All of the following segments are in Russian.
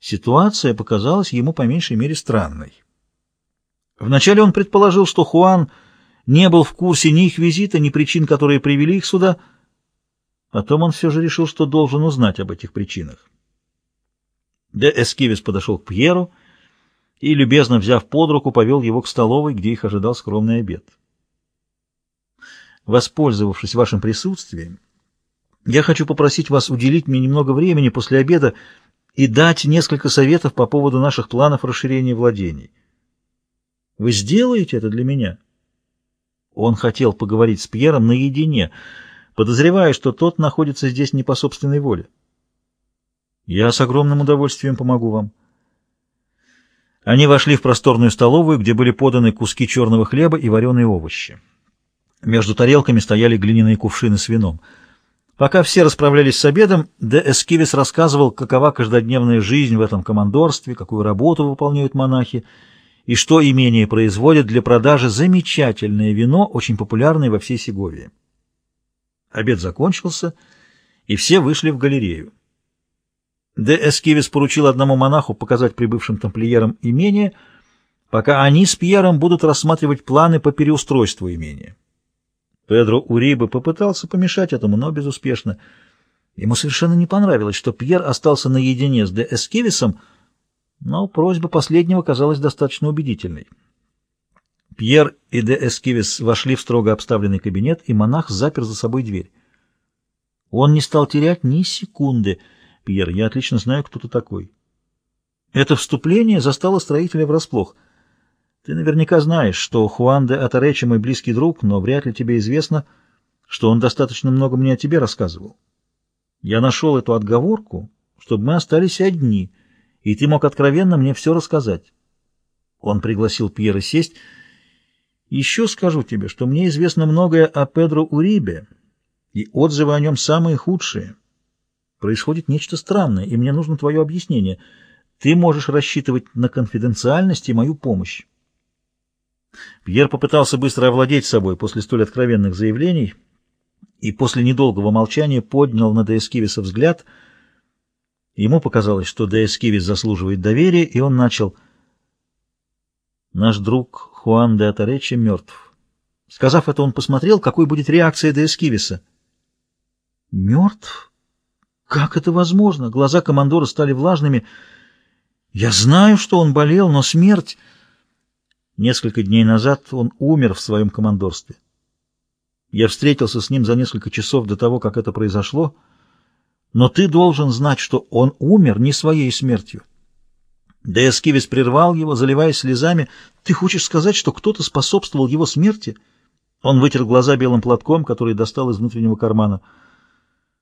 Ситуация показалась ему по меньшей мере странной. Вначале он предположил, что Хуан не был в курсе ни их визита, ни причин, которые привели их сюда. Потом он все же решил, что должен узнать об этих причинах. Де Эскивис подошел к Пьеру и, любезно взяв под руку, повел его к столовой, где их ожидал скромный обед. Воспользовавшись вашим присутствием, я хочу попросить вас уделить мне немного времени после обеда и дать несколько советов по поводу наших планов расширения владений. Вы сделаете это для меня? Он хотел поговорить с Пьером наедине, подозревая, что тот находится здесь не по собственной воле. Я с огромным удовольствием помогу вам. Они вошли в просторную столовую, где были поданы куски черного хлеба и вареные овощи. Между тарелками стояли глиняные кувшины с вином. Пока все расправлялись с обедом, Де Эскивис рассказывал, какова каждодневная жизнь в этом командорстве, какую работу выполняют монахи, и что имение производит для продажи замечательное вино, очень популярное во всей Сеговии. Обед закончился, и все вышли в галерею. Де Эскивис поручил одному монаху показать прибывшим тамплиерам имение, пока они с Пьером будут рассматривать планы по переустройству имения. Педро Уриба попытался помешать этому, но безуспешно. Ему совершенно не понравилось, что Пьер остался наедине с де Эскивисом, но просьба последнего казалась достаточно убедительной. Пьер и де Эскивис вошли в строго обставленный кабинет, и монах запер за собой дверь. Он не стал терять ни секунды. «Пьер, я отлично знаю, кто ты такой». Это вступление застало строителя врасплох — ты наверняка знаешь, что Хуан де Атаречи мой близкий друг, но вряд ли тебе известно, что он достаточно много мне о тебе рассказывал. Я нашел эту отговорку, чтобы мы остались одни, и ты мог откровенно мне все рассказать. Он пригласил Пьера сесть. Еще скажу тебе, что мне известно многое о Педро Урибе, и отзывы о нем самые худшие. Происходит нечто странное, и мне нужно твое объяснение. Ты можешь рассчитывать на конфиденциальность и мою помощь. Пьер попытался быстро овладеть собой после столь откровенных заявлений и после недолгого молчания поднял на Деэскивиса взгляд. Ему показалось, что Деэскивис заслуживает доверия, и он начал «Наш друг Хуан де Атаречи мертв». Сказав это, он посмотрел, какой будет реакция Деэскивиса. «Мертв? Как это возможно?» Глаза командора стали влажными. «Я знаю, что он болел, но смерть...» Несколько дней назад он умер в своем командорстве. Я встретился с ним за несколько часов до того, как это произошло, но ты должен знать, что он умер не своей смертью. Деэскивис прервал его, заливаясь слезами. «Ты хочешь сказать, что кто-то способствовал его смерти?» Он вытер глаза белым платком, который достал из внутреннего кармана.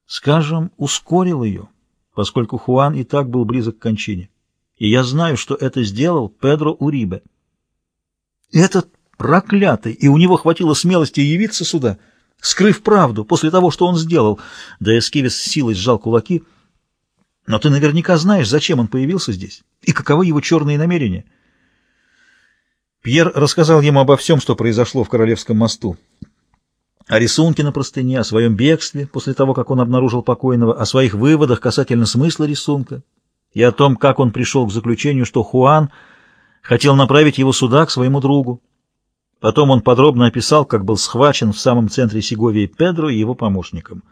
«Скажем, ускорил ее, поскольку Хуан и так был близок к кончине. И я знаю, что это сделал Педро Урибе». Этот проклятый, и у него хватило смелости явиться сюда, скрыв правду после того, что он сделал. Да Эскивис с силой сжал кулаки. Но ты наверняка знаешь, зачем он появился здесь и каковы его черные намерения. Пьер рассказал ему обо всем, что произошло в Королевском мосту. О рисунке на простыне, о своем бегстве после того, как он обнаружил покойного, о своих выводах касательно смысла рисунка и о том, как он пришел к заключению, что Хуан — хотел направить его сюда, к своему другу. Потом он подробно описал, как был схвачен в самом центре Сеговии Педро и его помощником.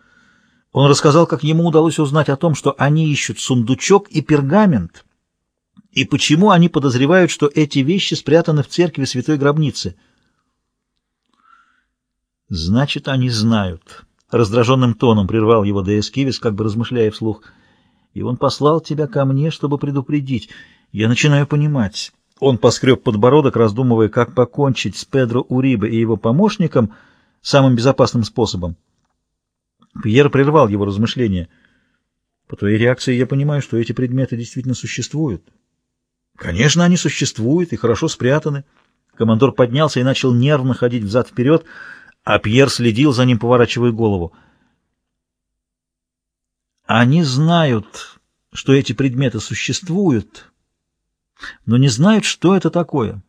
Он рассказал, как ему удалось узнать о том, что они ищут сундучок и пергамент, и почему они подозревают, что эти вещи спрятаны в церкви Святой Гробницы. «Значит, они знают», — раздраженным тоном прервал его Деэскивис, как бы размышляя вслух. «И он послал тебя ко мне, чтобы предупредить. Я начинаю понимать». Он поскреб подбородок, раздумывая, как покончить с Педро Урибе и его помощником самым безопасным способом. Пьер прервал его размышления. «По твоей реакции я понимаю, что эти предметы действительно существуют». «Конечно, они существуют и хорошо спрятаны». Командор поднялся и начал нервно ходить взад-вперед, а Пьер следил за ним, поворачивая голову. «Они знают, что эти предметы существуют», но не знают, что это такое.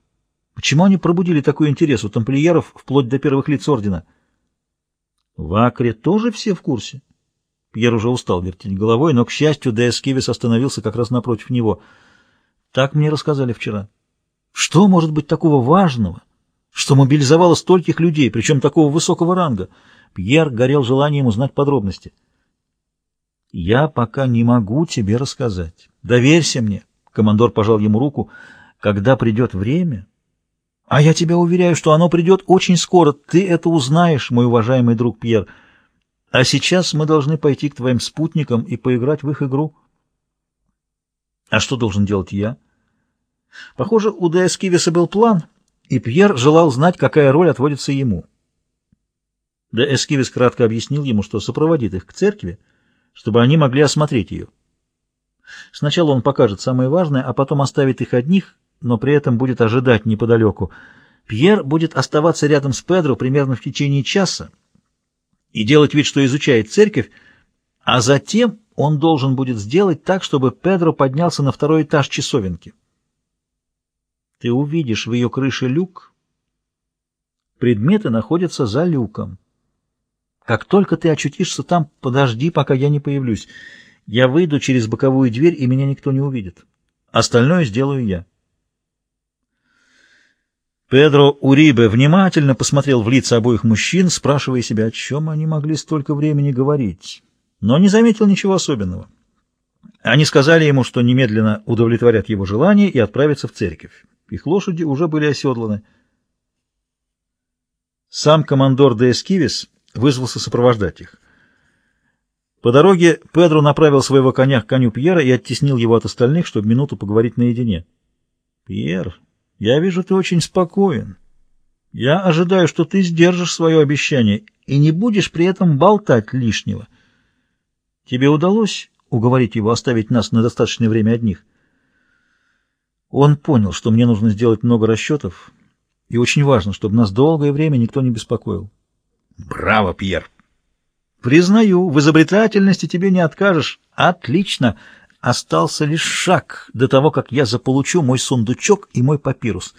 Почему они пробудили такой интерес у тамплиеров вплоть до первых лиц ордена? В Акре тоже все в курсе? Пьер уже устал вертеть головой, но, к счастью, Деэскивис остановился как раз напротив него. Так мне рассказали вчера. Что может быть такого важного, что мобилизовало стольких людей, причем такого высокого ранга? Пьер горел желанием узнать подробности. «Я пока не могу тебе рассказать. Доверься мне», — командор пожал ему руку, — «когда придет время...» «А я тебя уверяю, что оно придет очень скоро. Ты это узнаешь, мой уважаемый друг Пьер. А сейчас мы должны пойти к твоим спутникам и поиграть в их игру». «А что должен делать я?» Похоже, у Деэскивиса был план, и Пьер желал знать, какая роль отводится ему. Деэскивис кратко объяснил ему, что сопроводит их к церкви, чтобы они могли осмотреть ее. Сначала он покажет самое важное, а потом оставит их одних, но при этом будет ожидать неподалеку. Пьер будет оставаться рядом с Педро примерно в течение часа и делать вид, что изучает церковь, а затем он должен будет сделать так, чтобы Педро поднялся на второй этаж часовенки. Ты увидишь в ее крыше люк. Предметы находятся за люком. Как только ты очутишься там, подожди, пока я не появлюсь. Я выйду через боковую дверь, и меня никто не увидит. Остальное сделаю я. Педро Урибе внимательно посмотрел в лица обоих мужчин, спрашивая себя, о чем они могли столько времени говорить, но не заметил ничего особенного. Они сказали ему, что немедленно удовлетворят его желание и отправятся в церковь. Их лошади уже были оседланы. Сам командор де Эскивис вызвался сопровождать их. По дороге Педро направил своего коня к коню Пьера и оттеснил его от остальных, чтобы минуту поговорить наедине. «Пьер, я вижу, ты очень спокоен. Я ожидаю, что ты сдержишь свое обещание и не будешь при этом болтать лишнего. Тебе удалось уговорить его оставить нас на достаточное время одних?» Он понял, что мне нужно сделать много расчетов, и очень важно, чтобы нас долгое время никто не беспокоил. Браво, Пьер! Признаю, в изобретательности тебе не откажешь. Отлично! Остался лишь шаг до того, как я заполучу мой сундучок и мой папирус.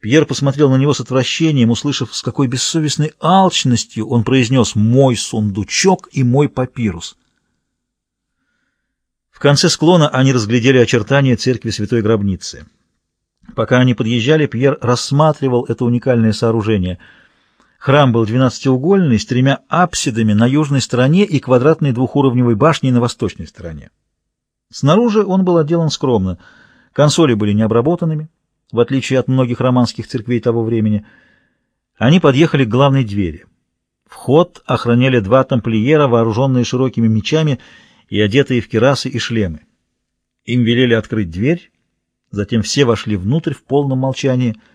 Пьер посмотрел на него с отвращением, услышав, с какой бессовестной алчностью он произнес «мой сундучок и мой папирус». В конце склона они разглядели очертания церкви Святой Гробницы. Пока они подъезжали, Пьер рассматривал это уникальное сооружение — Храм был двенадцатиугольный, с тремя апсидами на южной стороне и квадратной двухуровневой башней на восточной стороне. Снаружи он был отделан скромно. Консоли были необработанными, в отличие от многих романских церквей того времени. Они подъехали к главной двери. Вход охраняли два тамплиера, вооруженные широкими мечами и одетые в кирасы и шлемы. Им велели открыть дверь, затем все вошли внутрь в полном молчании —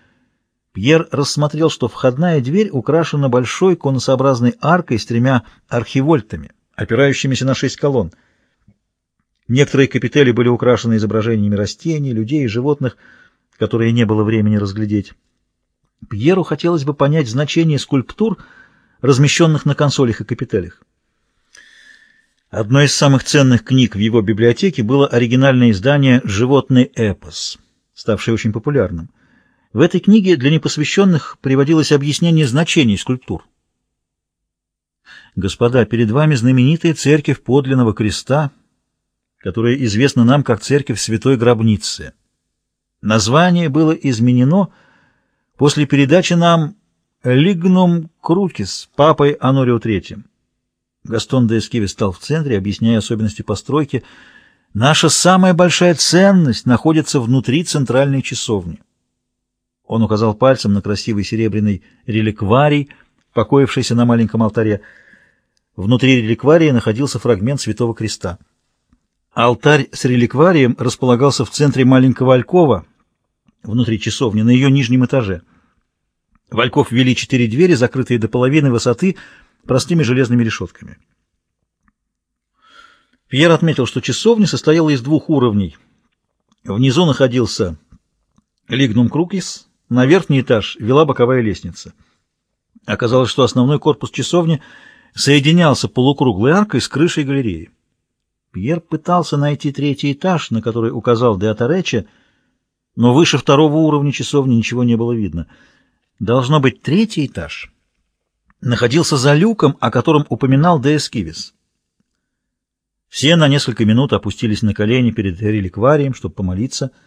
Пьер рассмотрел, что входная дверь украшена большой конусообразной аркой с тремя архивольтами, опирающимися на шесть колонн. Некоторые капители были украшены изображениями растений, людей и животных, которые не было времени разглядеть. Пьеру хотелось бы понять значение скульптур, размещенных на консолях и капителях. Одной из самых ценных книг в его библиотеке было оригинальное издание «Животный эпос», ставшее очень популярным. В этой книге для непосвященных приводилось объяснение значений скульптур. Господа, перед вами знаменитая церковь подлинного креста, которая известна нам как церковь Святой Гробницы. Название было изменено после передачи нам «Лигнум Крутис» папой Анорио III. Гастон де Эскиви стал в центре, объясняя особенности постройки. «Наша самая большая ценность находится внутри центральной часовни». Он указал пальцем на красивый серебряный реликварий, покоившийся на маленьком алтаре. Внутри реликвария находился фрагмент Святого Креста. Алтарь с реликварием располагался в центре маленького алькова, внутри часовни, на ее нижнем этаже. В альков ввели четыре двери, закрытые до половины высоты, простыми железными решетками. Пьер отметил, что часовня состояла из двух уровней. Внизу находился лигнум крукис, на верхний этаж вела боковая лестница. Оказалось, что основной корпус часовни соединялся полукруглой аркой с крышей галереи. Пьер пытался найти третий этаж, на который указал Деатарече, но выше второго уровня часовни ничего не было видно. Должно быть, третий этаж находился за люком, о котором упоминал Деэскивис. Все на несколько минут опустились на колени перед реликварием, чтобы помолиться —